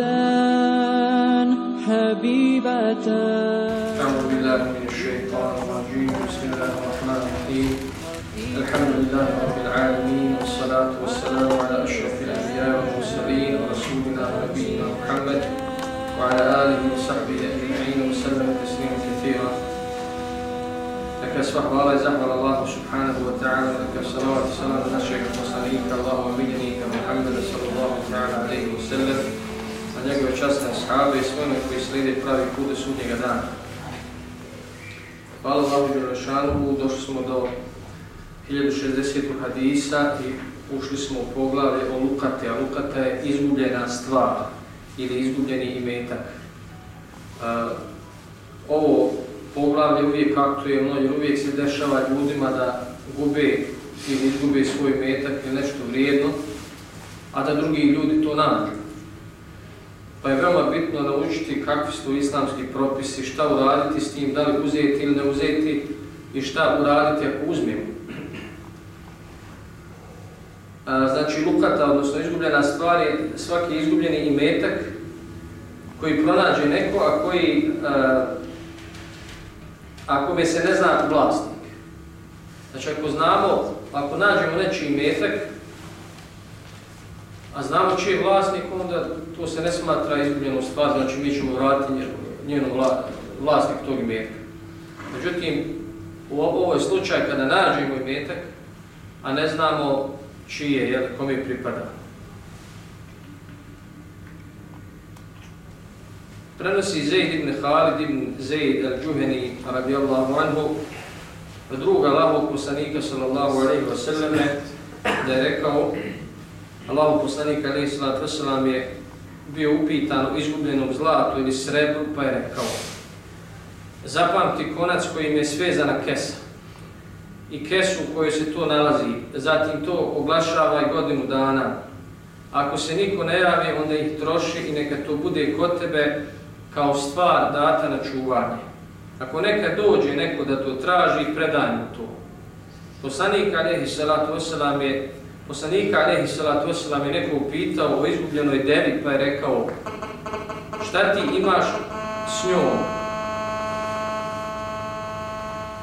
كلمتان حبيبتان. أعوذ بالله من الشيطان الرجيم. بسم الله الرحمن الرحيم. الحمد لله رب العالمين والصلاة والسلام على أشرف الأنبياء والمرسلين ورسولنا ونبينا محمد وعلى آله وصحبه أجمعين وسلم تسليما كثيرا. neka sva hvala i zahvala Allahu subhanahu wa ta'ala, neka salavat i salam našeg poslanika, Allahu abidjenika, Muhammeda sallallahu ta'ala, alaihi wa sallam, na njegove časne ashaabe i svojme koji slijede pravi kude sudnjega dana. Hvala Allahu i Jerašanu, došli smo do 1060. hadisa i ušli smo u poglavlje o Lukate, a Lukate je izgubljena stvar ili izgubljeni imetak. Uh, ovo poglavlje uvijek aktuelno jer uvijek se dešava ljudima da gube ili izgube svoj metak ili nešto vrijedno, a da drugi ljudi to nađu. Pa je veoma bitno naučiti kakvi su islamski propisi, šta uraditi s tim, da li uzeti ili ne uzeti i šta uraditi ako uzmemo. Znači, lukata, odnosno izgubljena stvar je svaki izgubljeni imetak koji pronađe neko, a koji, a, ako me se ne zna vlasnik. Znači, ako znamo, ako nađemo nečiji imetak, a znamo čiji je vlasnik, onda to se ne smatra izgubljenom stvar, znači mi ćemo vratiti njenom vlasnik tog imetka. Međutim, u ovoj slučaj kada nađemo imetak, a ne znamo čiji je, jel, kome pripada. Prenosi Zaid ibn Khalid ibn Zaid al-Juheni radijallahu anhu druga Allahog poslanika sallallahu alaihi wa selleme da je rekao Allahu poslanik alejhi salatu vesselam je bio upitan o izgubljenom zlatu ili srebru, pa je rekao Zapamti konac kojim je svezana kesa i kesu u kojoj se to nalazi, zatim to oglašavaj godinu dana. Ako se niko ne javi, onda ih troši i neka to bude kod tebe kao stvar data na čuvanje. Ako neka dođe neko da to traži, predaj mu to. Poslanik Alehi salatu vesselam je poslanika Alehi salatu vesselam je neko upitao o izgubljenoj devi pa je rekao šta ti imaš s njom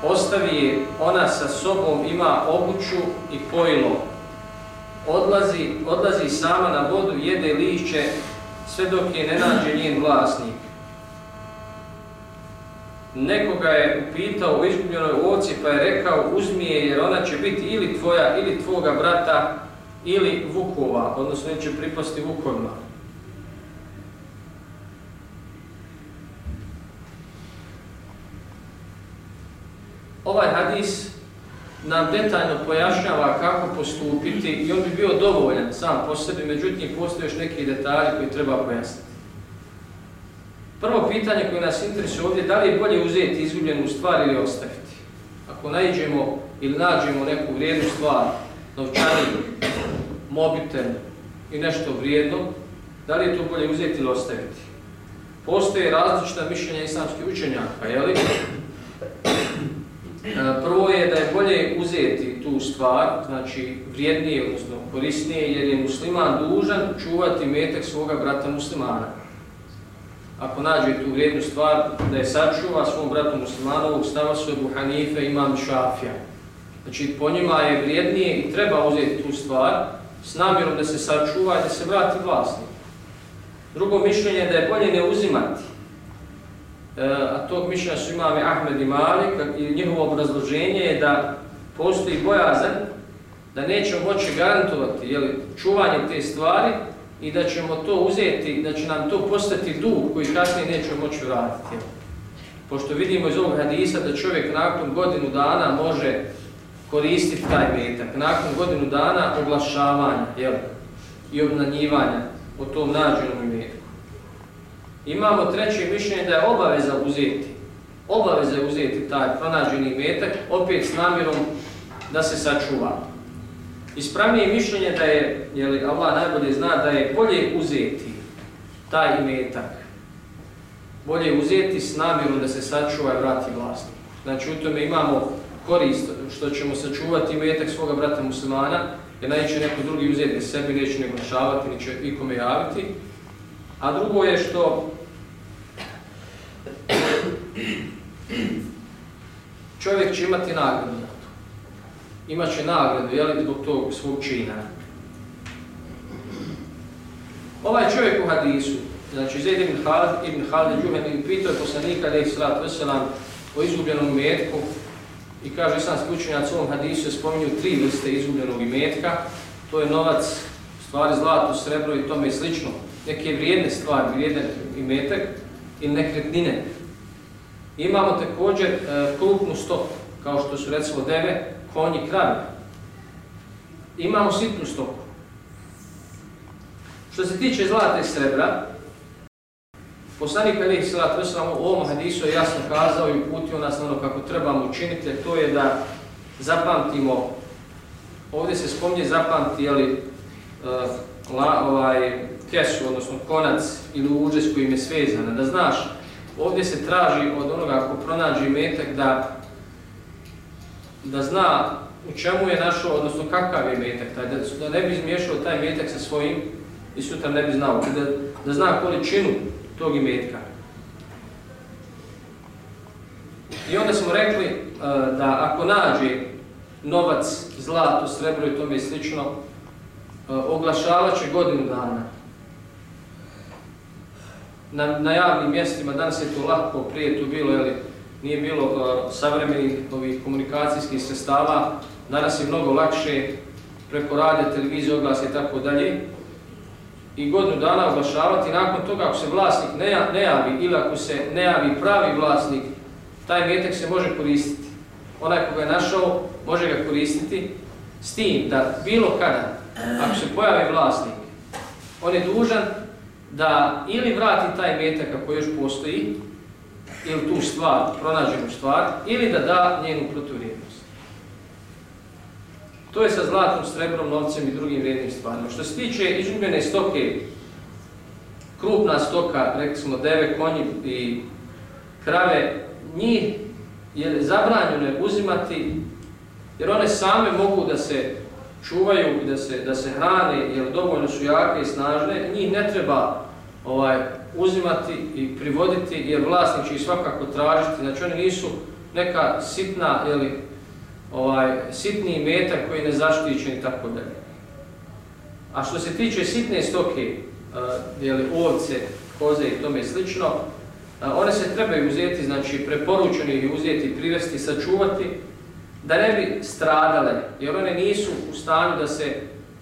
ostavi je ona sa sobom ima obuću i pojilo odlazi, odlazi sama na vodu jede lišće sve dok je ne nađe njen vlasnik nekoga je upitao u izgubljenoj ovci pa je rekao uzmi je jer ona će biti ili tvoja ili tvoga brata ili vukova, odnosno će pripasti vukovima. Ovaj hadis nam detaljno pojašnjava kako postupiti i on bi bio dovoljan sam po sebi, međutim postoje još neki detalji koji treba pojasniti. Prvo pitanje koje nas interesuje ovdje, da li je bolje uzeti izgubljenu stvar ili ostaviti? Ako nađemo ili nađemo neku vrijednu stvar, novčanik, mobitel i nešto vrijedno, da li je to bolje uzeti ili ostaviti? Postoje različita mišljenja islamskih učenjaka, je li? E, prvo je da je bolje uzeti tu stvar, znači vrijednije, odnosno korisnije, jer je musliman dužan čuvati metak svoga brata muslimana ako nađe tu vrijednu stvar, da je sačuva svom bratu muslimanovog stava su Ebu Hanife, imam Šafija. Znači, po njima je vrijednije i treba uzeti tu stvar s namjerom da se sačuva i da se vrati vlasnik. Drugo mišljenje je da je bolje ne uzimati. E, a tog mišljenja su imali Ahmed i Malik i njihovo obrazloženje je da postoji bojazan da nećemo moći garantovati jeli, čuvanje te stvari i da ćemo to uzeti, da će nam to postati dug koji kasnije nećemo moći vratiti. Pošto vidimo iz ovog hadisa da čovjek nakon godinu dana može koristiti taj metak, nakon godinu dana oglašavanja jel, i obnanjivanja o tom nađenom metku. Imamo treće mišljenje da je obaveza uzeti, obaveza je uzeti taj pronađeni metak, opet s namjerom da se sačuva. Ispravnije mišljenje da je, jeli Allah najbolje zna, da je bolje uzeti taj imetak. Bolje uzeti s namjerom da se sačuva i vrati vlasnik. znači u tome imamo korist što ćemo sačuvati imetak svoga brata muslimana, jer najće neko drugi uzeti sebi, neće ne glašavati, neće ikome javiti. A drugo je što čovjek će imati nagradu imat će nagradu, jeli, zbog tog svog čina. Ovaj čovjek u hadisu, znači Zaid ibn Khalid, ibn Khalid Juhani, pitao je poslanika, da je srat veselan o izgubljenom metku, i kaže sam skučenjac u ovom hadisu spominju tri vrste izgubljenog imetka, to je novac, stvari zlato, srebro i tome i slično, neke vrijedne stvari, vrijedne imetak i nekretnine. Imamo također e, krupnu stoku, kao što su recimo deve, konji, krave. Imamo sitnu stoku. Što se tiče zlata i srebra, poslanik Elih Salat Veselam u ovom hadisu je jasno kazao i uputio nas ono kako trebamo učiniti, to je da zapamtimo, ovdje se spomnje zapamti, jeli, uh, eh, la, ovaj, kesu, odnosno konac ili uđe s kojim je svezana, da znaš, ovdje se traži od onoga ko pronađe metak da da zna u čemu je našo, odnosno kakav je metak, taj, da, da ne bi izmiješao taj metak sa svojim i sutra ne bi znao, znači da, da zna količinu tog imetka. I onda smo rekli uh, da ako nađe novac, zlato, srebro i tome i slično, uh, oglašavat će godinu dana. Na, na javnim mjestima, danas je to lako, prije tu bilo, jeli, nije bilo uh, savremenih ovih komunikacijskih sredstava, danas je mnogo lakše preko radija, televizije, oglase i tako dalje. I godinu dana oglašavati, nakon toga ako se vlasnik ne ne javi ili ako se ne javi pravi vlasnik, taj metak se može koristiti. Onaj koga je našao, može ga koristiti. S tim da bilo kada, ako se pojavi vlasnik, on je dužan da ili vrati taj metak ako još postoji, ili tu stvar, pronađenu stvar, ili da da njenu protuvrijednost. To je sa zlatom, srebrom, novcem i drugim vrijednim stvarima. Što se tiče izgubljene stoke, krupna stoka, rekli smo deve, konji i krave, njih je zabranjeno uzimati, jer one same mogu da se čuvaju i da se, da se hrane, jer dovoljno su jake i snažne, njih ne treba ovaj uzimati i privoditi, jer vlasnik će ih svakako tražiti, znači oni nisu neka sitna, jeli, ovaj sitni metak koji je nezaštićen i tako dalje. A što se tiče sitne stoke, e, je jeli, ovce, koze i tome slično, e, one se trebaju uzeti, znači preporučeno ih uzeti, privesti, sačuvati, da ne bi stradale, jer one nisu u stanju da se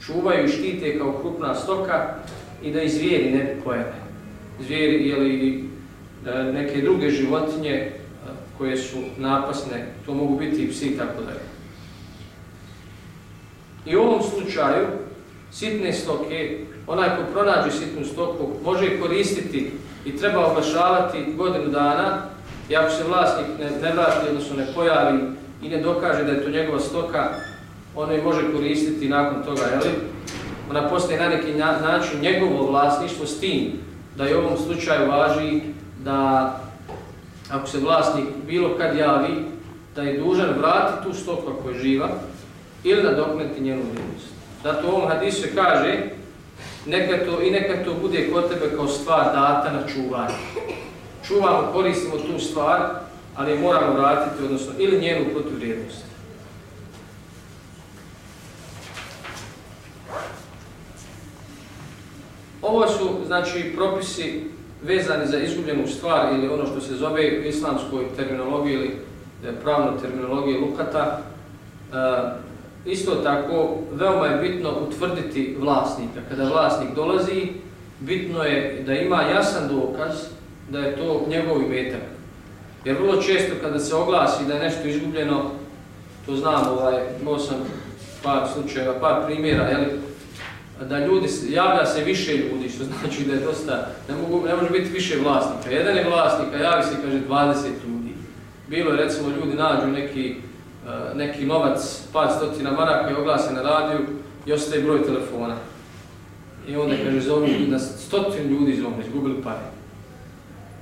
čuvaju i štite kao krupna stoka i da izvijeri ne bi pojene. Zvijeri ili e, neke druge životinje e, koje su napasne, to mogu biti i psi i tako dalje. I u ovom slučaju, sitne stoke, onaj ko pronađe sitnu stoku, može koristiti i treba oglašavati godinu dana, i ako se vlasnik ne, ne vrati, odnosno ne pojavi i ne dokaže da je to njegova stoka, ono je može koristiti nakon toga, jeli? Ona postaje na neki način njegovo vlasništvo s tim, da je u ovom slučaju važi da ako se vlasnik bilo kad javi da je dužan vratiti tu stoku ako je živa ili da njenu vrijednost. Zato u ovom hadisu se kaže neka to, i neka to bude kod tebe kao stvar data na čuvanje. Čuvamo, koristimo tu stvar, ali moramo vratiti, odnosno ili njenu protuvrijednost. Ovo su, znači, propisi vezani za izgubljenu stvar ili ono što se zove u islamskoj terminologiji ili e, pravnoj terminologiji lukata, e, isto tako veoma je bitno utvrditi vlasnika. Kada vlasnik dolazi, bitno je da ima jasan dokaz da je to njegov imetak. Jer vrlo često kada se oglasi da je nešto izgubljeno, to znam, ovaj, imao sam par slučajeva, par primjera, jeli, da ljudi, javlja se više ljudi, što znači da je dosta, ne, mogu, ne može biti više vlasnika. Jedan je vlasnik, a javi se, kaže, 20 ljudi. Bilo je, recimo, ljudi nađu neki, e, neki novac, par stotina maraka i oglase na radiju i ostaje broj telefona. I onda, kaže, zovu na stotin ljudi zovu, izgubili pare.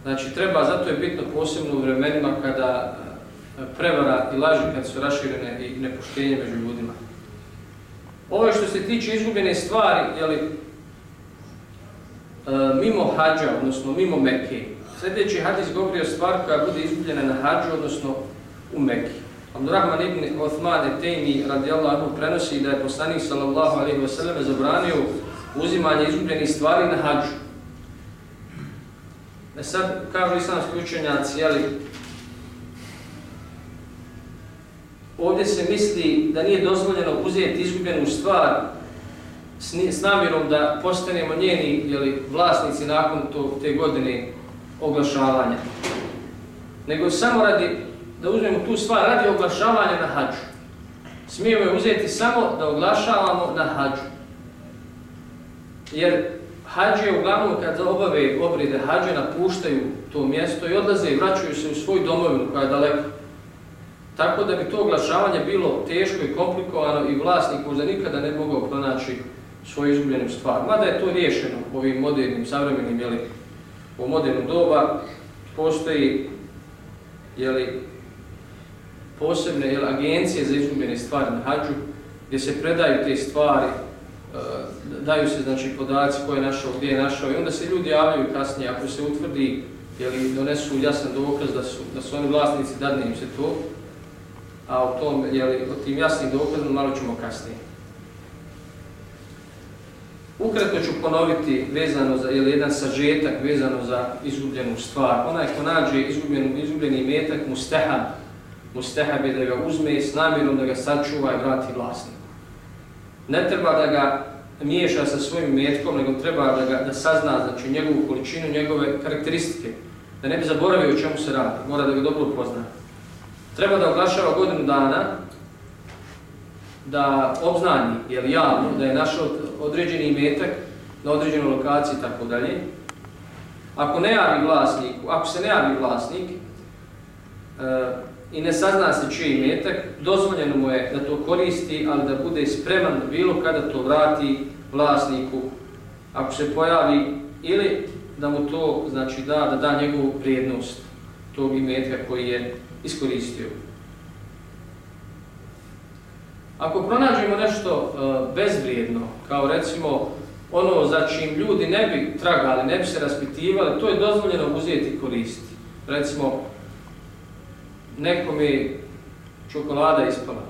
Znači, treba, zato je bitno posebno u vremenima kada e, prevara i laži kad su raširene i nepoštenje među ljudima. Ovo što se tiče izgubljene stvari, jeli, e, mimo hađa, odnosno mimo Mekke, sljedeći hadis govori o stvari koja bude izgubljena na hađu, odnosno u Mekke. Abdurrahman ibn Othman Etejmi radijallahu anhu prenosi da je poslanik sallallahu alaihi wa sallam zabranio uzimanje izgubljenih stvari na hađu. E sad, kažu islamski učenjaci, jeli, ovdje se misli da nije dozvoljeno uzeti izgubljenu stvar s, s namjerom da postanemo njeni jeli, vlasnici nakon to, te godine oglašavanja. Nego samo radi da uzmemo tu stvar radi oglašavanja na hađu. Smijemo je uzeti samo da oglašavamo na hađu. Jer hađe uglavnom kad obave obride hađe napuštaju to mjesto i odlaze i vraćaju se u svoju domovinu koja je daleko. Tako da bi to oglašavanje bilo teško i komplikovano i vlasnik možda nikada ne mogao pronaći svoju izgubljenu stvar. Mada je to riješeno ovim modernim, savremenim, jeli, u modernom doba. Postoji jeli, posebne jeli, agencije za izgubljene stvari na hađu gdje se predaju te stvari, e, daju se znači podaci ko je našao, gdje je našao i onda se ljudi javljaju kasnije. Ako se utvrdi ili donesu jasan dokaz da su, da su oni vlasnici, dadne im se to, a o, tom, jeli, o tim jasnim dokazima malo ćemo kasnije. Ukratko ću ponoviti vezano za ili jedan sažetak vezano za izgubljenu stvar. Onaj ko nađe izgubljen, izgubljeni metak mustahab, mustahab je da ga uzme s namjerom da ga sačuva i vrati vlasniku. Ne treba da ga miješa sa svojim metkom, nego treba da ga da sazna znači njegovu količinu, njegove karakteristike, da ne bi zaboravio o čemu se radi, mora da ga dobro upozna. Treba da oglašava godinu dana, da obznani, jel javno, da je našao određeni imetak na određenoj lokaciji i tako dalje. Ako ne javi vlasniku, ako se ne javi vlasnik e, i ne sazna se čiji imetak, dozvoljeno mu je da to koristi, ali da bude spreman bilo kada to vrati vlasniku ako se pojavi ili da mu to znači da da da njegovu vrijednost tog imetka koji je iskoristio. Ako pronađemo nešto e, bezvrijedno, kao recimo ono za čim ljudi ne bi tragali, ne bi se raspitivali, to je dozvoljeno uzeti i koristiti. Recimo, nekom je čokolada ispala.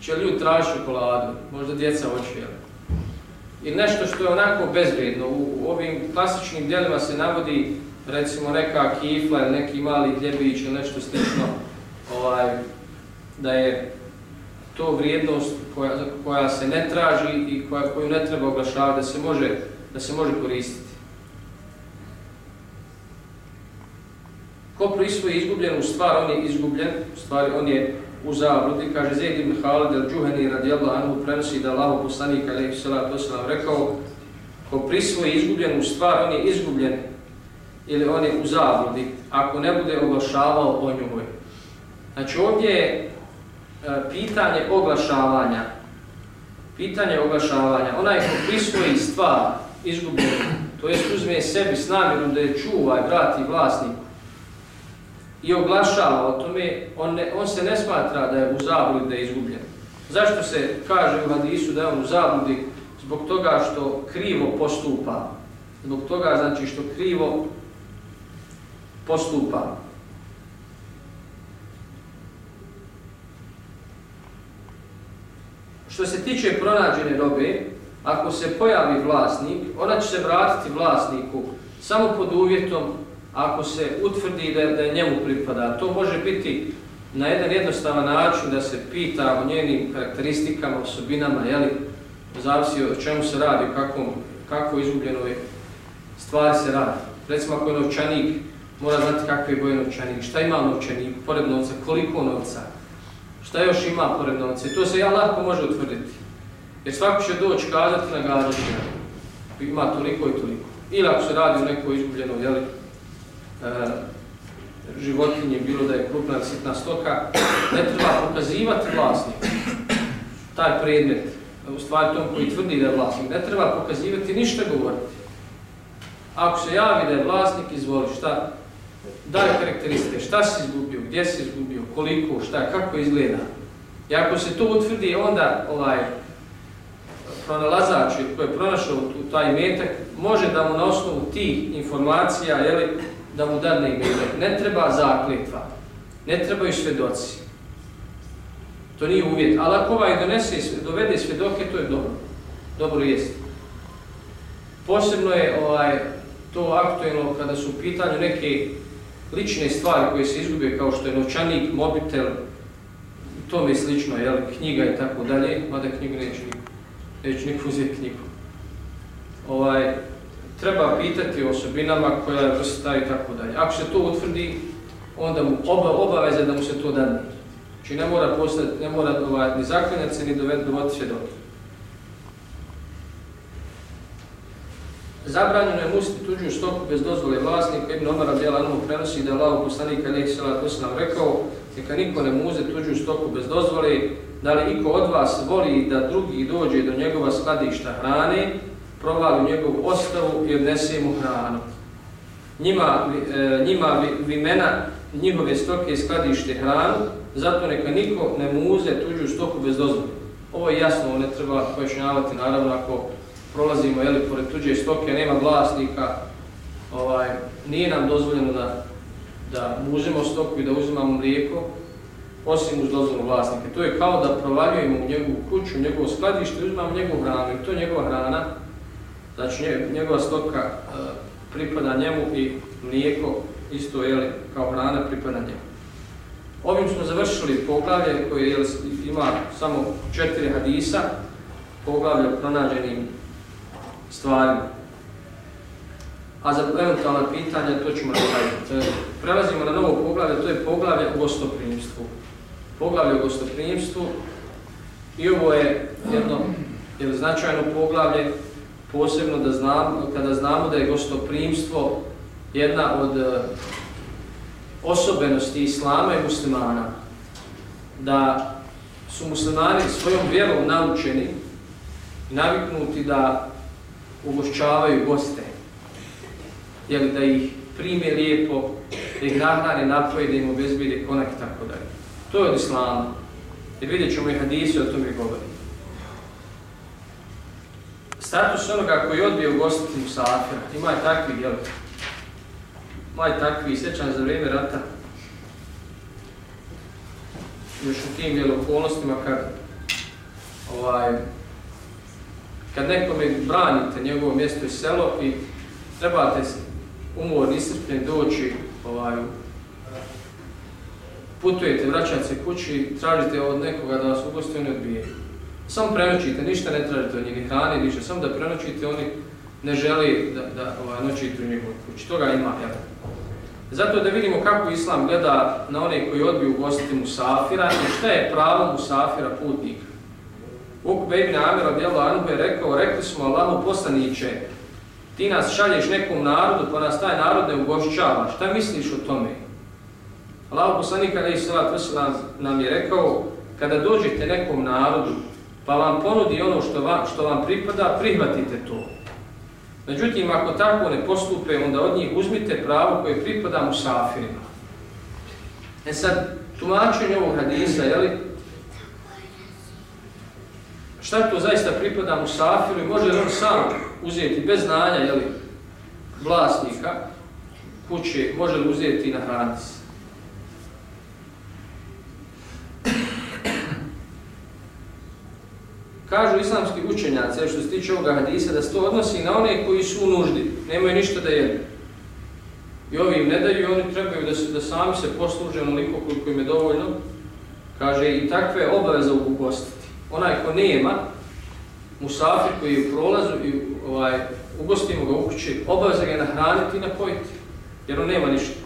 Će ljudi traži čokoladu, možda djeca hoće, jel? I nešto što je onako bezvrijedno. U ovim klasičnim dijelima se navodi recimo neka kifla ili neki mali gljebić ili nešto slično, ovaj, da je to vrijednost koja, koja se ne traži i koja, koju ne treba oglašavati, da se može, da se može koristiti. Ko prisvoji izgubljenu stvar, on je izgubljen, u stvari on je u zabludi, kaže Zaid ibn Khalid al-Juhani radijallahu anhu prenosi da Allah poslanik alejhi salatu vesselam rekao ko prisvoji izgubljenu stvar, on je izgubljen ili on je u zavrudi ako ne bude oglašavao o njoj. Znači ovdje je e, pitanje oglašavanja. Pitanje oglašavanja. Onaj ko prisvoji stvar izgubljenu, to jest uzme sebi s namjerom da je čuva i vrati vlasniku, i oglašava o tome, on, ne, on se ne smatra da je u zabludi, da je izgubljen. Zašto se kaže u hadisu da je on u zabludi? Zbog toga što krivo postupa. Zbog toga znači što krivo postupa. Što se tiče pronađene robe, ako se pojavi vlasnik, ona će se vratiti vlasniku samo pod uvjetom ako se utvrdi da, da je njemu pripada. To može biti na jedan jednostavan način da se pita o njenim karakteristikama, osobinama, jeli, zavisi o čemu se radi, kako, kako izgubljenoj stvari se radi. Recimo ako je novčanik, mora znati kakve boje novčanik, šta ima novčanik, pored novca, koliko novca, šta još ima pored novca. To se ja lako može utvrditi. Jer svako će doći kazati na gađenje, ima toliko i toliko. Ili ako se radi o nekoj izgubljeno, jeli, E, životinje, bilo da je krupna sitna stoka, ne treba pokazivati vlasnik taj predmet, u stvari tom koji tvrdi da je vlasnik, ne treba pokazivati ništa govoriti. Ako se javi da je vlasnik, izvoli šta, daj karakteristike, šta si izgubio, gdje si izgubio, koliko, šta, kako izgleda. I ako se to utvrdi, onda ovaj pronalazač koji je pronašao taj metak, može da mu na osnovu tih informacija, jeli, da mu dadne metak. Ne treba zakljetva, ne trebaju svedoci. To nije uvjet, ali ako ovaj donese, dovede svedoke, to je dobro. Dobro jest. Posebno je ovaj, to aktuelno kada su u pitanju neke lične stvari koje se izgube kao što je novčanik, mobitel, to mi slično, jel, knjiga i tako dalje, mada knjigu neću niko, neće niko uzeti knjigu. Ovaj, treba pitati o osobinama koja je vrsta i tako dalje. Ako se to utvrdi, onda mu oba, obaveza da mu se to dadne. Znači ne mora postati, ne mora ovaj, ni zaklanjati se, ni dovoditi svjedoke. Zabranjeno je musti tuđu stoku bez dozvole vlasnika. Ibn Omar radijala Anhu prenosi da je Allah poslanika Lijek Sela to rekao neka niko ne muze tuđu stoku bez dozvole, da li iko od vas voli da drugi dođe do njegova skladišta hrane, provali njegovu ostavu i odnese mu hranu. Njima, e, njima vimena njihove stoke skladište hranu, zato neka niko ne muze tuđu stoku bez dozvole. Ovo je jasno, ne treba pojašnjavati, naravno, ako prolazimo jeli, pored tuđe stoke, nema vlasnika, ovaj, nije nam dozvoljeno da, da mužemo stoku i da uzimamo mlijeko, osim uz dozvolu vlasnika. To je kao da provaljujemo u njegovu kuću, u njegovo skladište i uzimamo njegovu hranu. I to je njegova hrana, znači njegova stoka e, pripada njemu i mlijeko isto jeli, kao hrana pripada njemu. Ovim smo završili poglavlje koje jeli, ima samo četiri hadisa, poglavlje pronađenim stvarima. A za eventualna pitanja to ćemo napraviti. E, prelazimo na novo poglavlje, to je poglavlje o gostoprimstvu. Poglavlje o gostoprimstvu i ovo je jedno je značajno poglavlje, posebno da znam, kada znamo da je gostoprimstvo jedna od e, osobenosti islama i muslimana, da su muslimani svojom vjerom naučeni i naviknuti da ugošćavaju goste, jel, da ih prime lijepo, da ih nahrane, napoje, da im obezbide konak i tako dalje. To je od islama. Jer vidjet ćemo i hadisi o tome govori. Status onoga koji odbije ugostiti u safira, ima je takvi, jel? Ima je takvi, sjećan za vrijeme rata, još u tim jel, okolnostima kad ovaj, kad nekome branite njegovo mjesto i selo i trebate umorni, iscrpljeni doći, ovaj, putujete, vraćate se kući, tražite od nekoga da vas ugosti, oni odbije. Samo prenoćite, ništa ne tražite od njih hrane, ništa, samo da prenoćite, oni ne želi da, da ovaj, noćite u njegovoj kući. Toga ima, jel? Zato da vidimo kako Islam gleda na one koji odbiju ugostiti Musafira i šta je pravo Musafira putnika. Ukbe ibn Amir radijallahu anhu je rekao, rekli smo Allahu poslaniće, ti nas šalješ nekom narodu, pa nas taj narod ne ugošćava. Šta misliš o tome? Allahu poslanika ne nam, nam je rekao, kada dođete nekom narodu, pa vam ponudi ono što vam, što vam pripada, prihvatite to. Međutim, ako tako ne postupe, onda od njih uzmite pravo koje pripada musafirima. E sad, tumačenje ovog hadisa, jeli, šta to zaista pripada mu safiru i može li on sam uzeti bez znanja jeli, vlasnika kuće, može li uzeti na hranici. Kažu islamski učenjaci, što se tiče ovoga hadisa, da se to odnosi na one koji su u nuždi, nemaju ništa da jedu. I ovi im ne daju i oni trebaju da, se, da sami se posluže onoliko koliko im je dovoljno. Kaže, i takve obaveze ugostiti onaj ko nema, musafir koji je u prolazu i ovaj, ugostimo ga u kući, obaveza ga nahraniti i napojiti, jer on nema ništa.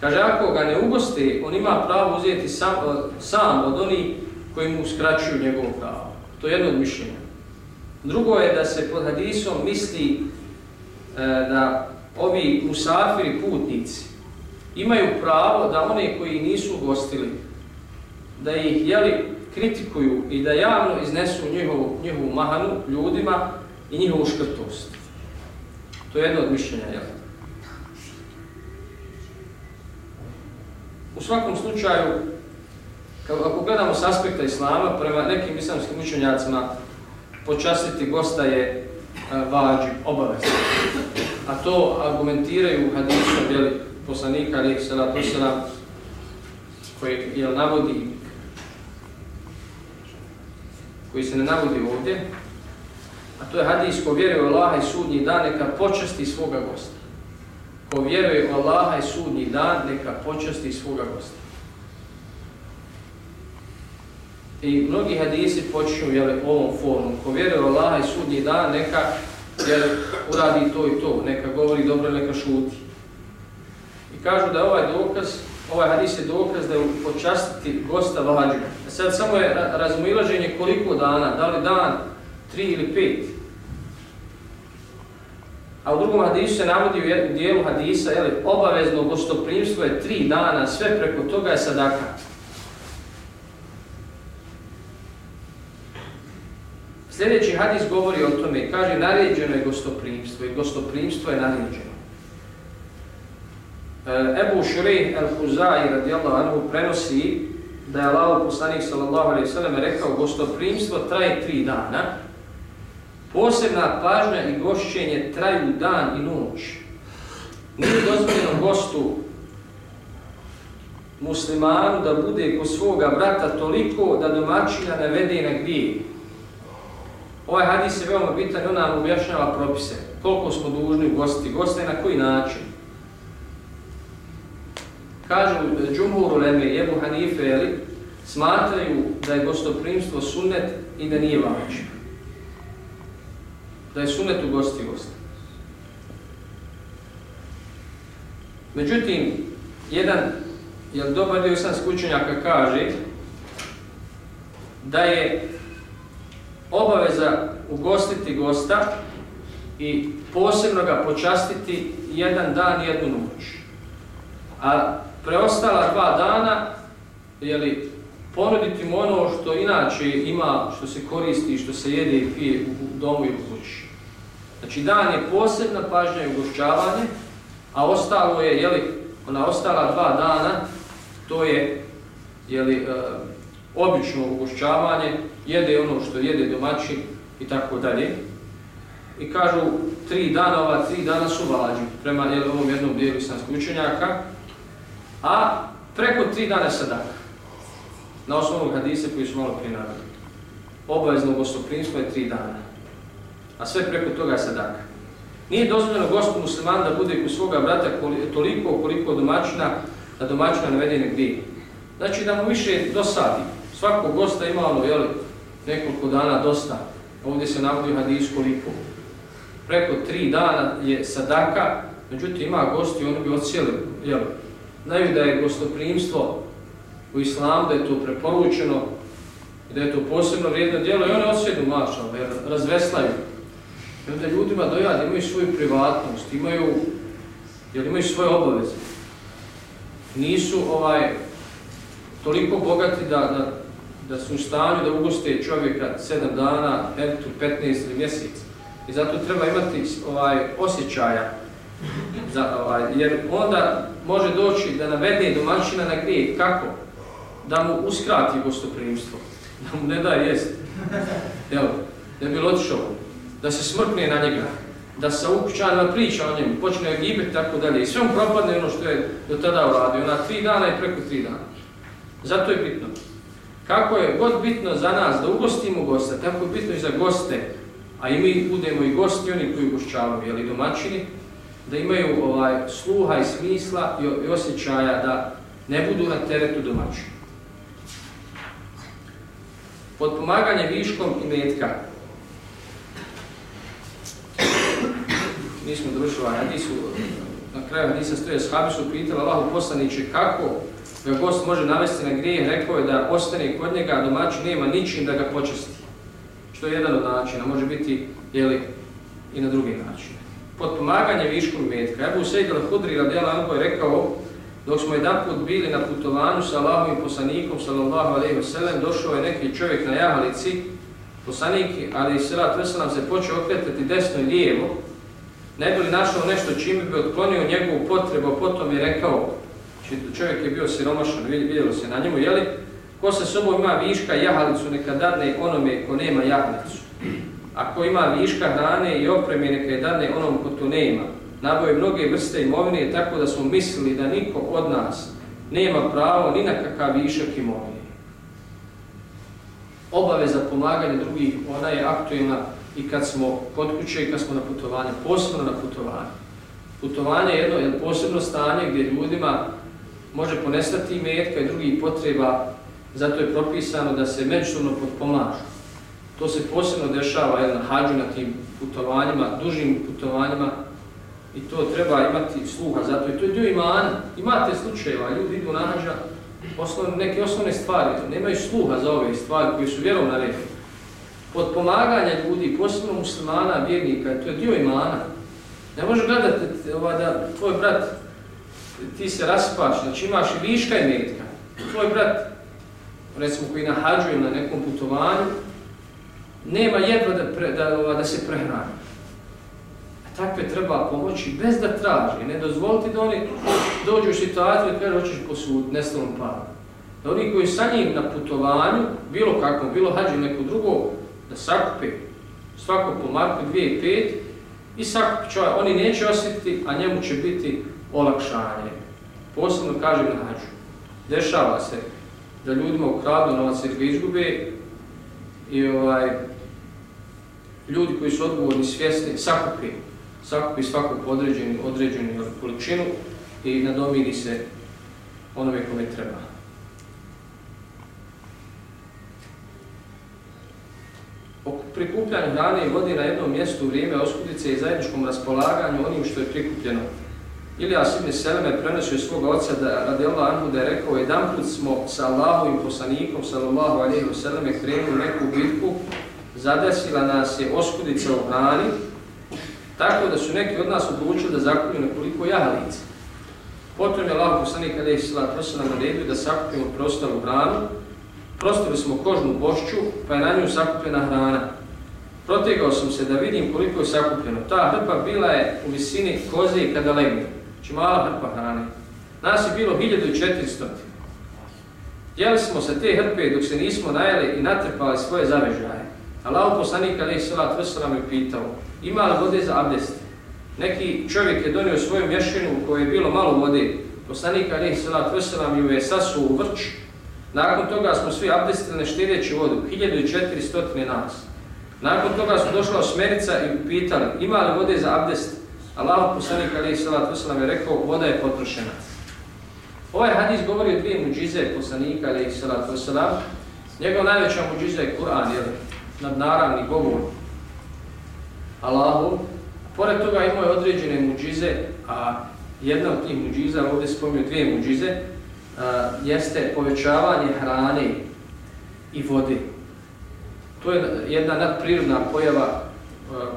Kaže, ako ga ne ugosti, on ima pravo uzeti sam, eh, sam od onih koji mu skraćuju njegovo pravo. To je jedno od mišljenja. Drugo je da se pod hadisom misli e, da ovi musafiri, putnici, imaju pravo da one koji nisu ugostili, da ih jeli kritikuju i da javno iznesu njihovu, njihovu mahanu ljudima i njihovu škrtost. To je jedno od mišljenja, jel? u svakom slučaju, ako gledamo s aspekta islama, prema nekim islamskim učenjacima, počastiti gosta je vađi, obavezno. A to argumentiraju hadisom, jel, poslanika, ali salatu koji jel, navodi, koji se ne navodi ovdje, a to je hadis ko vjeruje u Allaha i sudnji dan, neka počasti svoga gosta. Ko vjeruje u Allaha i sudnji dan, neka počasti svoga gosta. I mnogi hadisi počinju jeli, ovom formom. Ko vjeruje u Allaha i sudnji dan, neka jeli, uradi to i to, neka govori dobro, neka šuti. I kažu da ovaj dokaz, ovaj hadis je dokaz da je počastiti gosta vađu. E sad samo je razumilaženje koliko dana, da li dan, tri ili pet. A u drugom hadisu se navodi u dijelu hadisa, jeli, obavezno gostoprimstvo je tri dana, sve preko toga je sadaka. Sljedeći hadis govori o tome, kaže naređeno je gostoprimstvo i gostoprimstvo je naređeno. Eh, Ebu Šurih al-Huzai radijallahu anhu prenosi da je Allah poslanik sallallahu alaihi sallam rekao gostoprimstvo traje tri dana, posebna pažnja i gošćenje traju dan i noć. Nije dozvoljeno gostu muslimanu da bude kod svoga brata toliko da domaćina ne vede na gdje. Ovaj hadis je veoma bitan, on nam objašnjava propise. Koliko smo dužni u gosti, goste na koji način. Kažu Džumhur Uleme i Ebu Hanife, jeli, smatraju da je gostoprimstvo sunnet i da nije vađe. Da je sunnet u gosti gosti. Međutim, jedan jel, dobar dio sam skučenjaka kaže da je obaveza ugostiti gosta i posebno ga počastiti jedan dan i jednu noć. A preostala dva dana, jeli, ponuditi mu ono što inače ima, što se koristi, što se jede i pije u domu i u kući. Znači dan je posebna pažnja i ugošćavanje, a ostalo je, jeli, ona ostala dva dana, to je, jeli, e, obično ugošćavanje, jede ono što jede domaći i tako dalje. I kažu, tri dana, ova tri dana su vađi, prema jel, ovom jednom dijelu islamskog učenjaka, a preko tri dana sadaka. Na osnovu hadise koji su malo prije. Obavezno gostoprinstvo je tri dana, a sve preko toga je sadaka. Nije dozvoljeno gostu musliman da bude kod svoga brata toliko koliko domaćina, da domaćina navede negdje. Znači da mu više dosadi, svakog gosta imalo ono, jeli, nekoliko dana dosta. Ovdje se navodi hadis koliko. Preko tri dana je sadaka, međutim ima gosti, oni bi ocijeli. jel, Znaju da je gostoprimstvo u islamu, da je to preporučeno i da je to posebno vrijedno djelo i one osjedu mašal, jer razveslaju. I onda ljudima dojad imaju svoju privatnost, imaju, jer imaju svoje obaveze. Nisu ovaj toliko bogati da, da da su u stanju da ugoste čovjeka 7 dana, 15 ili mjesec. I zato treba imati ovaj osjećaja, za, ovaj, jer onda može doći da navede domaćina na grijeh. Kako? Da mu uskrati gostoprimstvo, da mu ne da jest. Jel, da bi otišao, da se smrkne na njega, da se ukućanima priča o njemu, počne gibeti tako dalje. I sve mu propadne ono što je do tada uradio, na tri dana i preko tri dana. Zato je bitno. Kako je god bitno za nas da ugostimo gosta, tako je bitno i za goste, a i mi budemo i gosti, oni koji ugošćavaju, i domaćini, da imaju ovaj sluha i smisla i, i osjećaja da ne budu na teretu domaćini. Podpomaganje viškom i metka. Mi smo drušili, ovaj na kraju hadisa stoje, shabi su pitali Allahu poslaniće kako ga gost može navesti na grijeh, rekao je da ostane kod njega, a domaći nema ničim da ga počesti. Što je jedan od načina, može biti jeli, i na drugi način. Potpomaganje viškom metka. Ebu Sejd al-Hudri radijala Anko je rekao, dok smo jedan put bili na putovanju sa Allahovim i poslanikom, sallallahu alaihi wa sallam, došao je neki čovjek na jahalici, poslanik, ali i sallat veselam se počeo okretati desno i lijevo, ne bi li našao nešto čime bi otklonio njegovu potrebu, potom je rekao, Znači, čovjek je bio siromašan, vidjelo se na njemu, jeli, ko sa sobom ima viška jahalicu, neka dadne onome ko nema jahalicu. Ako ima viška hrane i opreme, neka je onom ko to nema. Naboje mnoge vrste imovine, tako da smo mislili da niko od nas nema pravo ni na kakav višak imovine. Obaveza pomaganja drugih, ona je aktualna i kad smo kod kuće i kad smo na putovanju, posebno na putovanju. Putovanje je jedno, je posebno stanje gdje ljudima može ponestati metka i drugih potreba, zato je propisano da se međusobno potpomažu. To se posebno dešava jel, na hađu na tim putovanjima, dužim putovanjima i to treba imati sluha, zato je to je dio imana. Imate slučajeva, ljudi idu na hađa, osnovne, neke osnovne stvari, nemaju sluha za ove stvari koje su vjerom na redu. Podpomaganje ljudi, posebno muslimana, vjernika, to je dio imana. Ne može gledati ovaj, da tvoj brat, ti se raspaš, znači imaš i viška i metka. Tvoj brat, recimo koji na hađu ili na nekom putovanju, nema jedva da, pre, da, da, da se prehrani. A takve treba pomoći bez da traži, ne dozvoliti da oni dođu u situaciju i kada hoćeš posud, nestalom paru. Da oni koji sa njim na putovanju, bilo kako, bilo hađu neko drugo, da sakupe svako po marku 2,5 i sakupi čovjek, oni neće osjetiti, a njemu će biti olakšanje. Posebno kažem na hađu. Dešava se da ljudima ukradu novac ili izgube i ovaj, ljudi koji su odgovorni, svjesni, sakupi, sakupi svaku određenu, određenu količinu i nadomiri se onome kome treba. prikupljanje hrane i vode na jednom mjestu u vrijeme oskudice i zajedničkom raspolaganju onim što je prikupljeno. Ilijas ibn Seleme prenosio svog oca da radi Allah Anhu da je rekao jedan put smo sa Allahovim poslanikom sallallahu alaihi wa sallame krenuli neku bitku, zadesila nas je oskudica u hrani, tako da su neki od nas odlučili da zakupimo nekoliko jahalica. Potom je Allah poslanik alaihi sallallahu alaihi wa naredio da sakupimo prostavu hranu, Prostili smo kožnu bošću, pa je na nju sakupljena hrana. Protegao sam se da vidim koliko je sakupljeno. Ta hrpa bila je u visini koze i kada legne. Znači mala hrpa hrane. Nas je bilo 1400. Jeli smo sa te hrpe dok se nismo najeli i natrpali svoje zavežaje. Allah poslanik Ali Salat Vesela me pitao, ima li vode za abdest? Neki čovjek je donio svoju mješinu u kojoj je bilo malo vode. Poslanik Ali Salat Vesela mi ju je sasuo u vrč Nakon toga smo svi abdestili ne štireći vodu, 1400 nas. Nakon toga su došla osmerica i pitali, ima li vode za abdest? Allah poslanik alaih salatu wasalam je rekao, voda je potrošena. Ovaj hadis govori o dvije muđize poslanika alaih salatu wasalam. Njegov najveća muđiza je Kur'an, jer nadnaravni govor Allahu. Pored toga imao je određene muđize, a jedna od tih muđiza, ovdje spomnio dvije muđize, a, jeste povećavanje hrane i vode. To je jedna nadprirodna pojava a,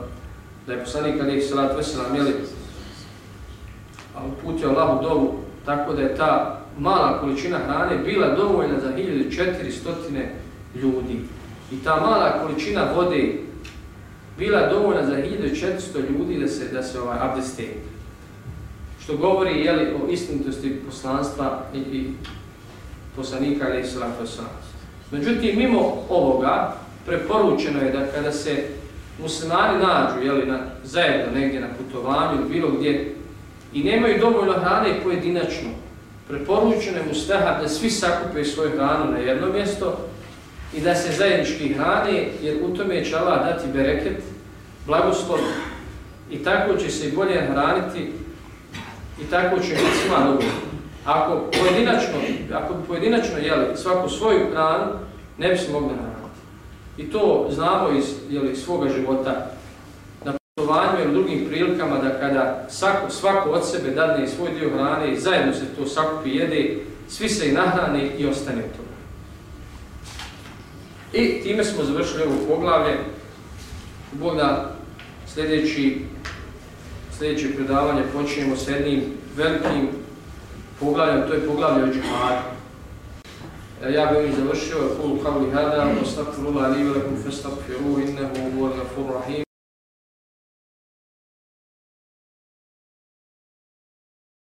da je poslanik Ali Salat Veselam jeli uputio Allahu dovu tako da je ta mala količina hrane bila dovoljna za 1400 ljudi. I ta mala količina vode bila dovoljna za 1400 ljudi da se da se ovaj abdeste. što govori je li o istinitosti poslanstva i, i poslanika ili salatu poslanstva. Međutim, mimo ovoga, preporučeno je da kada se muslimani nađu jeli, na, zajedno negdje na putovanju ili bilo gdje i nemaju dovoljno hrane i pojedinačno, preporučeno je mustahab da svi sakupe svoju hranu na jedno mjesto i da se zajednički hrane, jer u tome će Allah dati bereket, blagoslov i tako će se bolje hraniti i tako će biti svima dobro. Ako pojedinačno, ako pojedinačno jeli svaku svoju hranu, ne bi se mogli hraniti. I to znamo iz jeli, svoga života na putovanju u drugim prilikama da kada svako, svako od sebe dadne svoj dio hrane i zajedno se to sakupi jede, svi se i nahrane i ostane to. I time smo završili ovo poglavlje. Bog da sljedeći sljedeće predavanje počinjemo s jednim velikim poglavljem, to je poglavlje o džihadu. يا بني زوجت وأقول قولي هذا؟ وأستغفر الله لي ولكم فاستغفروه إنه هو الغفور الرحيم.